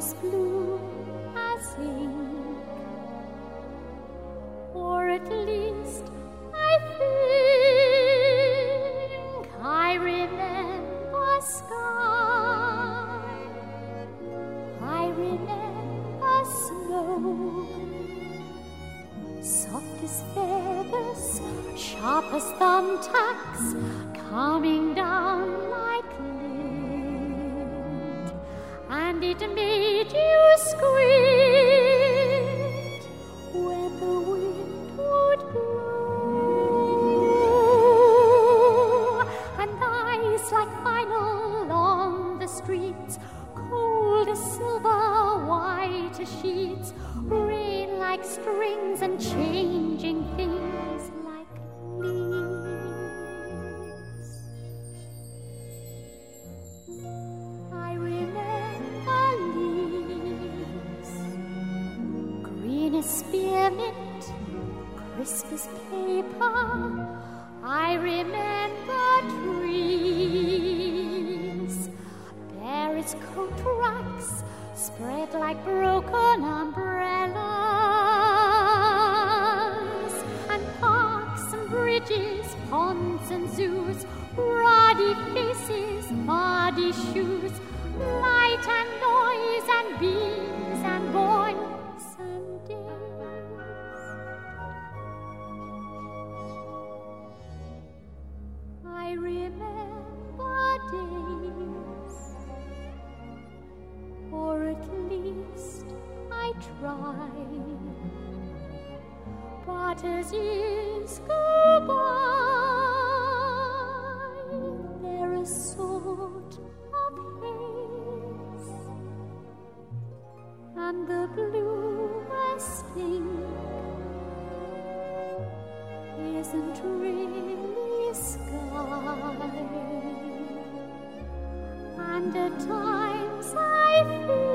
blue as ink, or at least I think I remember sky, I remember snow, soft as feathers, sharp as thumbtacks, coming down like it made you squint when the wind would blow, and ice like vinyl along the streets, cold as silver, white as sheets, rain like strings and changing things as spearmint, crisp as paper. I remember trees, bare as coat racks, spread like broken umbrellas, and parks and bridges, ponds and zoos, ruddy faces, muddy shoes, light and noise and bees try. But as years go by, there is sort of haze, and the bluest thing isn't really sky. And at times I think